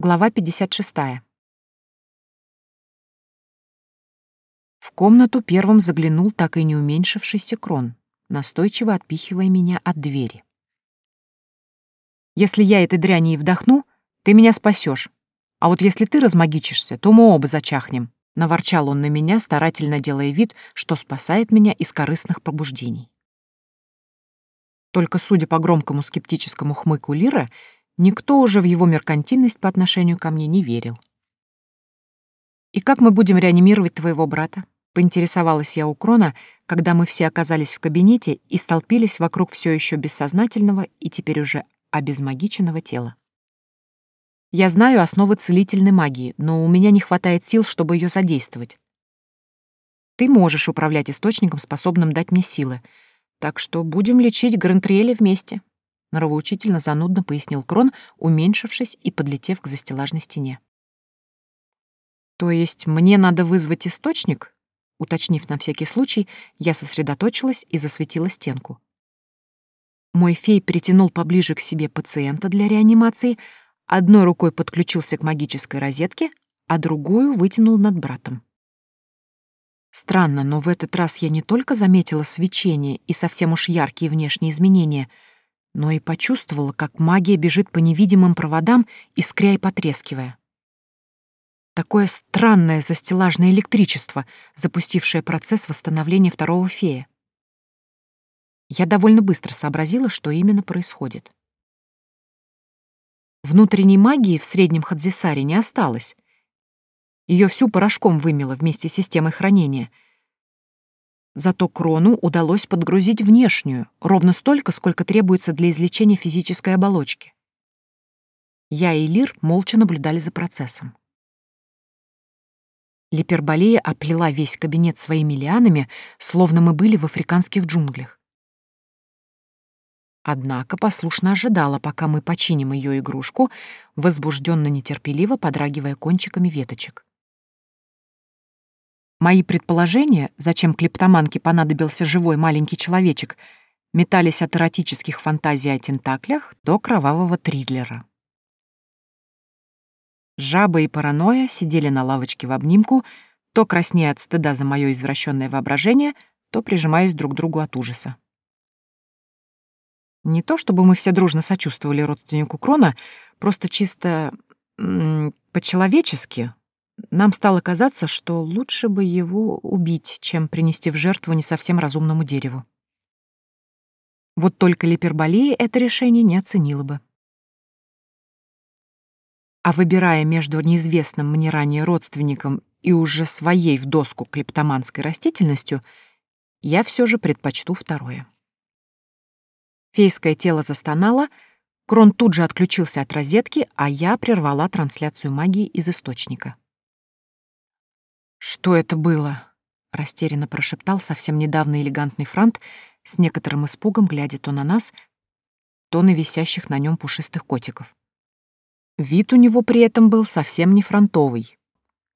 Глава 56. В комнату первым заглянул так и не уменьшившийся крон, настойчиво отпихивая меня от двери. «Если я этой дряни и вдохну, ты меня спасешь. А вот если ты размагичишься, то мы оба зачахнем», — наворчал он на меня, старательно делая вид, что спасает меня из корыстных пробуждений. Только судя по громкому скептическому хмыку Лира, Никто уже в его меркантильность по отношению ко мне не верил. «И как мы будем реанимировать твоего брата?» — поинтересовалась я у Крона, когда мы все оказались в кабинете и столпились вокруг все еще бессознательного и теперь уже обезмагиченного тела. Я знаю основы целительной магии, но у меня не хватает сил, чтобы ее задействовать. Ты можешь управлять источником, способным дать мне силы, так что будем лечить Грантриэля вместе. — норовоучительно занудно пояснил Крон, уменьшившись и подлетев к застеллажной стене. «То есть мне надо вызвать источник?» Уточнив на всякий случай, я сосредоточилась и засветила стенку. Мой фей притянул поближе к себе пациента для реанимации, одной рукой подключился к магической розетке, а другую вытянул над братом. Странно, но в этот раз я не только заметила свечение и совсем уж яркие внешние изменения — но и почувствовала, как магия бежит по невидимым проводам, искря и потрескивая. Такое странное застилажное электричество, запустившее процесс восстановления второго фея. Я довольно быстро сообразила, что именно происходит. Внутренней магии в среднем Хадзисаре не осталось. Ее всю порошком вымело вместе с системой хранения — Зато крону удалось подгрузить внешнюю, ровно столько, сколько требуется для излечения физической оболочки. Я и Лир молча наблюдали за процессом. Липерболея оплела весь кабинет своими лианами, словно мы были в африканских джунглях. Однако послушно ожидала, пока мы починим ее игрушку, возбужденно нетерпеливо подрагивая кончиками веточек. Мои предположения, зачем клептоманке понадобился живой маленький человечек, метались от эротических фантазий о тентаклях до кровавого триллера. Жаба и паранойя сидели на лавочке в обнимку, то краснея от стыда за мое извращенное воображение, то прижимаясь друг к другу от ужаса. Не то чтобы мы все дружно сочувствовали родственнику Крона, просто чисто по-человечески нам стало казаться, что лучше бы его убить, чем принести в жертву не совсем разумному дереву. Вот только Липерболея это решение не оценила бы. А выбирая между неизвестным мне ранее родственником и уже своей в доску клептоманской растительностью, я все же предпочту второе. Фейское тело застонало, Крон тут же отключился от розетки, а я прервала трансляцию магии из источника. «Что это было?» — растерянно прошептал совсем недавно элегантный франт, с некоторым испугом глядя то на нас, то на висящих на нем пушистых котиков. Вид у него при этом был совсем не фронтовый.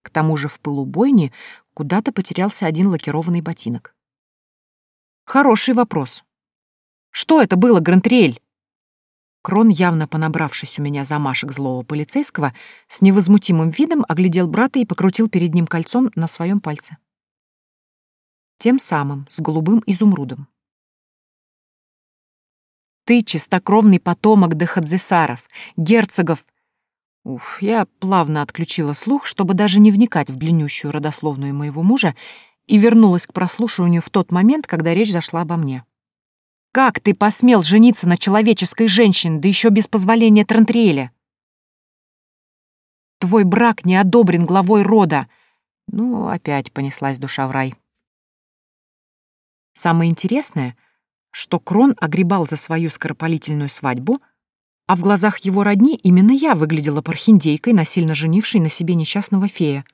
К тому же в пылу бойни куда-то потерялся один лакированный ботинок. «Хороший вопрос. Что это было, Грантриэль?» Крон, явно понабравшись у меня замашек злого полицейского, с невозмутимым видом оглядел брата и покрутил перед ним кольцом на своем пальце. Тем самым, с голубым изумрудом. «Ты чистокровный потомок Дехадзесаров, герцогов!» Уф, я плавно отключила слух, чтобы даже не вникать в длиннющую родословную моего мужа, и вернулась к прослушиванию в тот момент, когда речь зашла обо мне. Как ты посмел жениться на человеческой женщине, да еще без позволения Трантриэля? Твой брак не одобрен главой рода. Ну, опять понеслась душа в рай. Самое интересное, что Крон огребал за свою скоропалительную свадьбу, а в глазах его родни именно я выглядела пархиндейкой, насильно женившей на себе несчастного фея,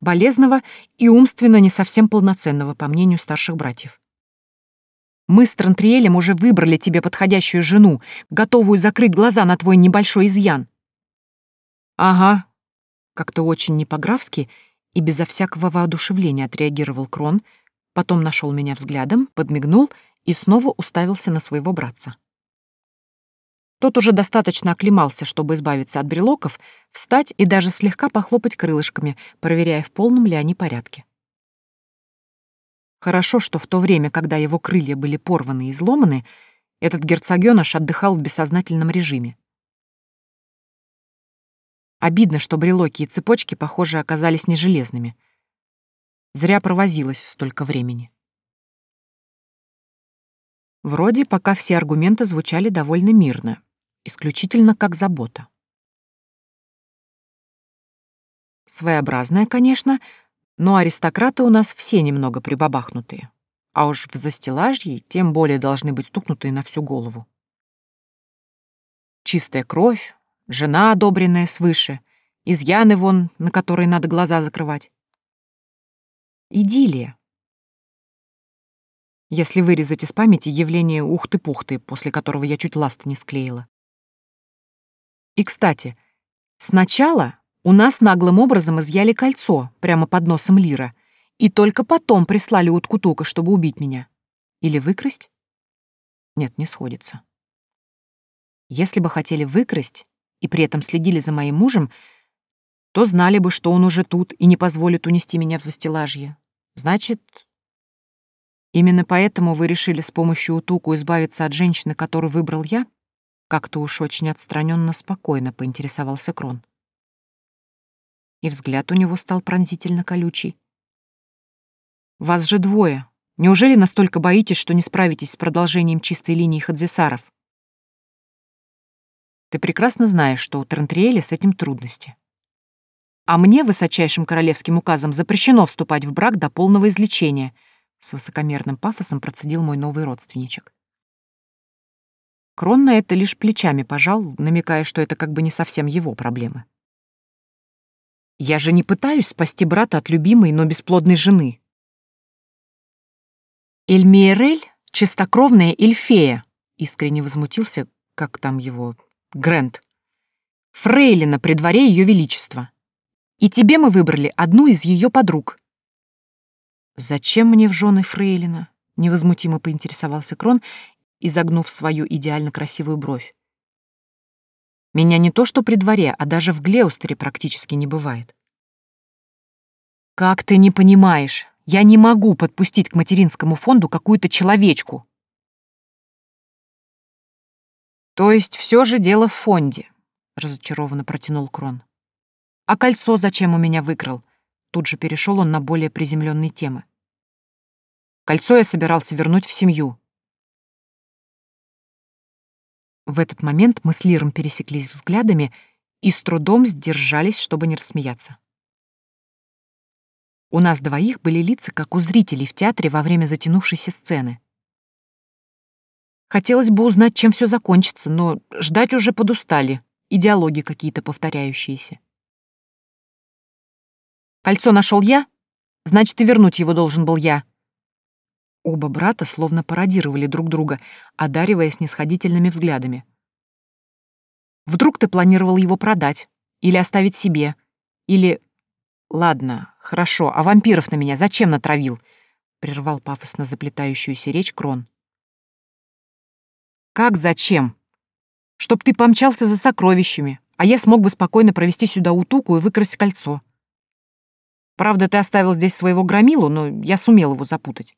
болезного и умственно не совсем полноценного, по мнению старших братьев. Мы с Трантриэлем уже выбрали тебе подходящую жену, готовую закрыть глаза на твой небольшой изъян». «Ага», — как-то очень не по-графски и безо всякого воодушевления отреагировал Крон, потом нашел меня взглядом, подмигнул и снова уставился на своего братца. Тот уже достаточно оклемался, чтобы избавиться от брелоков, встать и даже слегка похлопать крылышками, проверяя, в полном ли они порядке. Хорошо, что в то время, когда его крылья были порваны и изломаны, этот герцогёныш отдыхал в бессознательном режиме. Обидно, что брелоки и цепочки, похоже, оказались не железными. Зря провозилась столько времени. Вроде пока все аргументы звучали довольно мирно, исключительно как забота. Своеобразная, конечно, но аристократы у нас все немного прибабахнутые. А уж в застелажье тем более должны быть стукнутые на всю голову. Чистая кровь, жена, одобренная свыше, изъяны вон, на которые надо глаза закрывать. Идиллия. Если вырезать из памяти явление ухты-пухты, после которого я чуть ласты не склеила. И, кстати, сначала у нас наглым образом изъяли кольцо прямо под носом Лира, и только потом прислали утку Тука, чтобы убить меня. Или выкрасть? Нет, не сходится. Если бы хотели выкрасть и при этом следили за моим мужем, то знали бы, что он уже тут и не позволит унести меня в застелажье. Значит, именно поэтому вы решили с помощью утуку избавиться от женщины, которую выбрал я? Как-то уж очень отстраненно спокойно поинтересовался Крон и взгляд у него стал пронзительно колючий. «Вас же двое. Неужели настолько боитесь, что не справитесь с продолжением чистой линии Хадзисаров?» «Ты прекрасно знаешь, что у Трентриэля с этим трудности. А мне высочайшим королевским указом запрещено вступать в брак до полного излечения», с высокомерным пафосом процедил мой новый родственничек. Крон на это лишь плечами пожал, намекая, что это как бы не совсем его проблемы. Я же не пытаюсь спасти брата от любимой, но бесплодной жены. Эльмиерель — чистокровная эльфея, искренне возмутился, как там его, Грэнд. Фрейлина при дворе Ее Величества. И тебе мы выбрали одну из ее подруг. Зачем мне в жены Фрейлина? Невозмутимо поинтересовался Крон, изогнув свою идеально красивую бровь. Меня не то что при дворе, а даже в Глеустере практически не бывает. Как ты не понимаешь? Я не могу подпустить к материнскому фонду какую-то человечку. То есть все же дело в фонде, разочарованно протянул Крон. А кольцо зачем у меня выкрал? Тут же перешел он на более приземленные темы. Кольцо я собирался вернуть в семью. В этот момент мы с Лиром пересеклись взглядами и с трудом сдержались, чтобы не рассмеяться. У нас двоих были лица, как у зрителей в театре во время затянувшейся сцены. Хотелось бы узнать, чем все закончится, но ждать уже подустали, идеологии какие-то повторяющиеся. Кольцо нашел я, значит, и вернуть его должен был я. Оба брата словно пародировали друг друга, одаривая снисходительными взглядами. Вдруг ты планировал его продать, или оставить себе, или... Ладно, хорошо, а вампиров на меня зачем натравил? Прервал пафосно заплетающуюся речь Крон. Как зачем? Чтоб ты помчался за сокровищами, а я смог бы спокойно провести сюда утуку и выкрасть кольцо. Правда, ты оставил здесь своего громилу, но я сумел его запутать.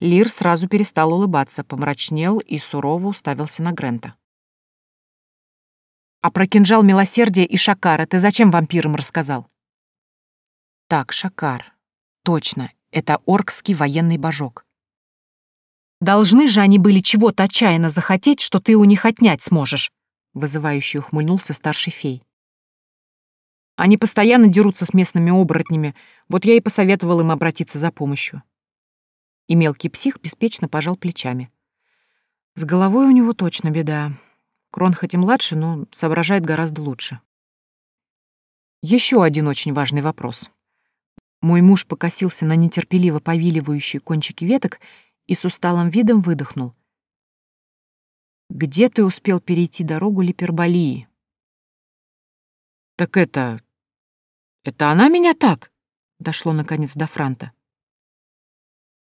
Лир сразу перестал улыбаться, помрачнел и сурово уставился на Грента. «А про кинжал милосердия и Шакара ты зачем вампирам рассказал?» «Так, Шакар. Точно, это оркский военный божок. Должны же они были чего-то отчаянно захотеть, что ты у них отнять сможешь», вызывающе ухмыльнулся старший фей. Они постоянно дерутся с местными оборотнями, вот я и посоветовал им обратиться за помощью и мелкий псих беспечно пожал плечами. С головой у него точно беда. Крон хоть и младше, но соображает гораздо лучше. Еще один очень важный вопрос. Мой муж покосился на нетерпеливо повиливающие кончики веток и с усталым видом выдохнул. «Где ты успел перейти дорогу Липерболии?» «Так это... это она меня так?» — дошло наконец до Франта.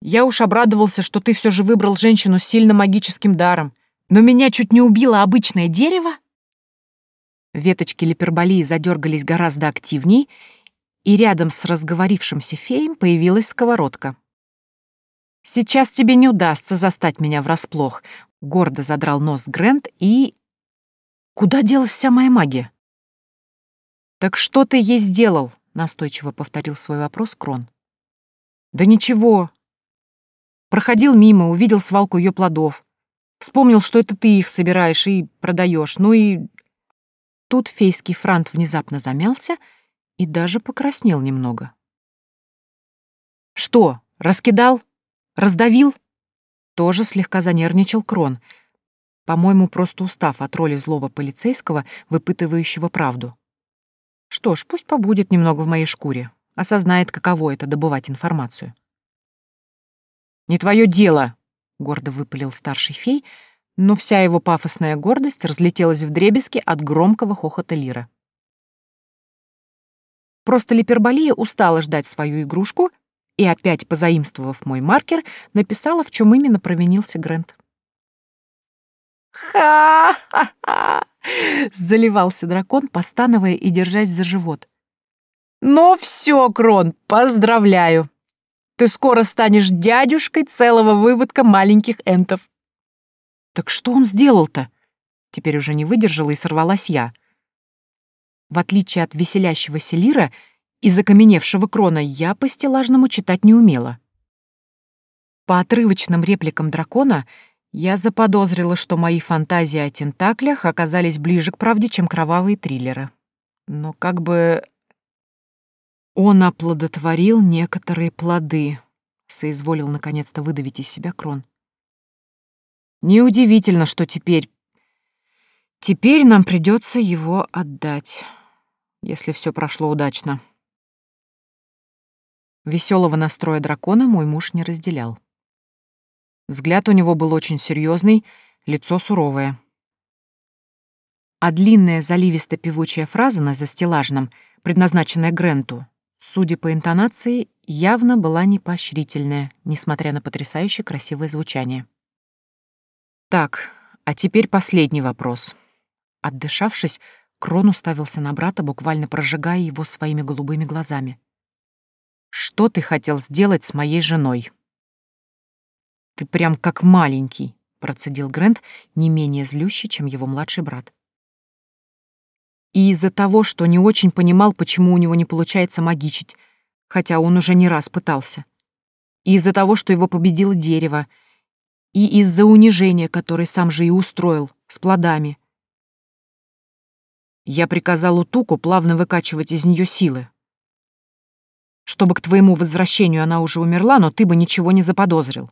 Я уж обрадовался, что ты все же выбрал женщину с сильным магическим даром, Но меня чуть не убило обычное дерево? Веточки липерболии задергались гораздо активней, и рядом с разговорившимся феем появилась сковородка. «Сейчас тебе не удастся застать меня врасплох», — гордо задрал нос Грэнд и... «Куда делась вся моя магия?» «Так что ты ей сделал?» — настойчиво повторил свой вопрос Крон. «Да ничего. Проходил мимо, увидел свалку ее плодов. Вспомнил, что это ты их собираешь и продаешь. Ну и...» Тут фейский франт внезапно замялся и даже покраснел немного. «Что, раскидал?» Раздавил? Тоже слегка занервничал Крон, по-моему, просто устав от роли злого полицейского, выпытывающего правду. Что ж, пусть побудет немного в моей шкуре, осознает, каково это добывать информацию. «Не твое дело!» — гордо выпалил старший фей, но вся его пафосная гордость разлетелась в дребезги от громкого хохота Лира. Просто Липерболия устала ждать свою игрушку и, опять позаимствовав мой маркер, написала, в чем именно провинился Грэнд. «Ха-ха-ха!» — заливался дракон, постановая и держась за живот. «Ну все, Крон, поздравляю! Ты скоро станешь дядюшкой целого выводка маленьких энтов». «Так что он сделал-то?» Теперь уже не выдержала и сорвалась я. В отличие от веселящегося Лира, из окаменевшего крона я по стеллажному читать не умела. По отрывочным репликам дракона я заподозрила, что мои фантазии о тентаклях оказались ближе к правде, чем кровавые триллеры. Но как бы... Он оплодотворил некоторые плоды, соизволил наконец-то выдавить из себя крон. Неудивительно, что теперь... Теперь нам придется его отдать, если все прошло удачно. Веселого настроя дракона мой муж не разделял. Взгляд у него был очень серьезный, лицо суровое. А длинная заливисто-певучая фраза на застеллажном, предназначенная Гренту, судя по интонации, явно была не поощрительная, несмотря на потрясающе красивое звучание. Так, а теперь последний вопрос. Отдышавшись, Крон уставился на брата, буквально прожигая его своими голубыми глазами. Что ты хотел сделать с моей женой?» «Ты прям как маленький», — процедил Грэнд, не менее злющий, чем его младший брат. И из-за того, что не очень понимал, почему у него не получается магичить, хотя он уже не раз пытался. И из-за того, что его победило дерево, и из-за унижения, которое сам же и устроил, с плодами. Я приказал Утуку плавно выкачивать из нее силы, чтобы к твоему возвращению она уже умерла, но ты бы ничего не заподозрил.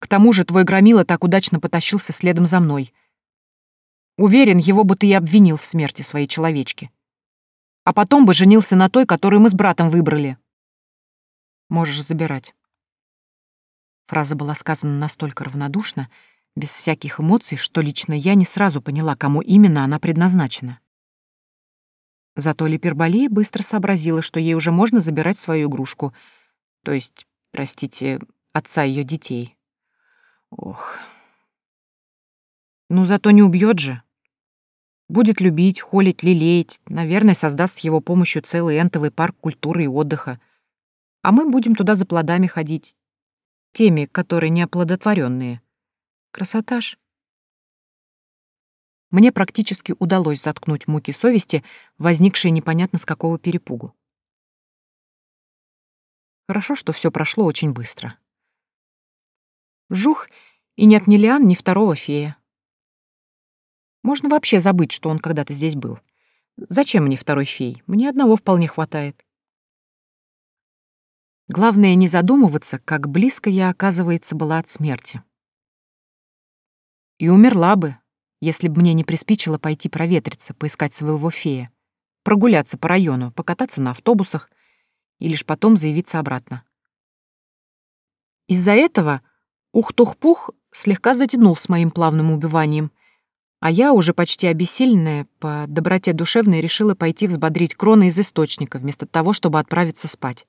К тому же твой громила так удачно потащился следом за мной. Уверен, его бы ты и обвинил в смерти своей человечки. А потом бы женился на той, которую мы с братом выбрали. Можешь забирать. Фраза была сказана настолько равнодушно, без всяких эмоций, что лично я не сразу поняла, кому именно она предназначена. Зато Липерболия быстро сообразила, что ей уже можно забирать свою игрушку. То есть, простите, отца ее детей. Ох. Ну, зато не убьет же. Будет любить, холить, лелеять. Наверное, создаст с его помощью целый энтовый парк культуры и отдыха. А мы будем туда за плодами ходить. Теми, которые неоплодотворенные. Красота ж. Мне практически удалось заткнуть муки совести, возникшие непонятно с какого перепугу. Хорошо, что все прошло очень быстро. Жух, и нет ни Лиан, ни второго фея. Можно вообще забыть, что он когда-то здесь был. Зачем мне второй фей? Мне одного вполне хватает. Главное не задумываться, как близко я, оказывается, была от смерти. И умерла бы, если бы мне не приспичило пойти проветриться, поискать своего фея, прогуляться по району, покататься на автобусах и лишь потом заявиться обратно. Из-за этого Ух-Тух-Пух слегка затянул с моим плавным убиванием, а я, уже почти обессиленная, по доброте душевной решила пойти взбодрить крона из источника, вместо того, чтобы отправиться спать.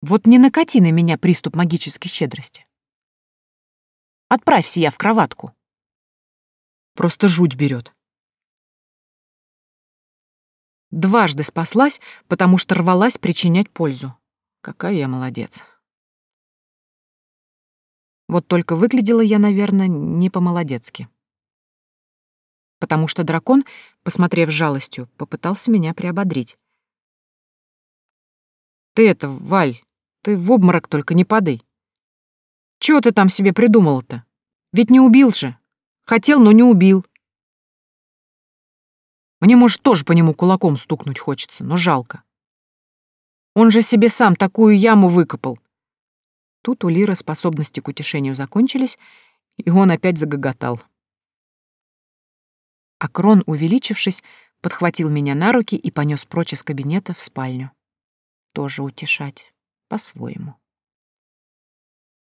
Вот не накати на меня приступ магической щедрости. Отправься я в кроватку. Просто жуть берет. Дважды спаслась, потому что рвалась причинять пользу. Какая я молодец. Вот только выглядела я, наверное, не по-молодецки. Потому что дракон, посмотрев жалостью, попытался меня приободрить. «Ты это, Валь, ты в обморок только не падай. Чего ты там себе придумал-то? Ведь не убил же. Хотел, но не убил. Мне, может, тоже по нему кулаком стукнуть хочется, но жалко. Он же себе сам такую яму выкопал. Тут у Лиры способности к утешению закончились, и он опять загоготал. А Крон, увеличившись, подхватил меня на руки и понес прочь из кабинета в спальню. Тоже утешать, по-своему.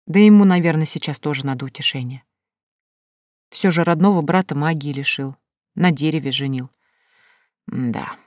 Да ему, наверное, сейчас тоже надо утешение. Все же родного брата магии лишил, на дереве женил. да.